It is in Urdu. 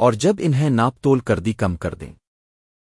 اور جب انہیں ناپ تول کر دی کم کر دیں۔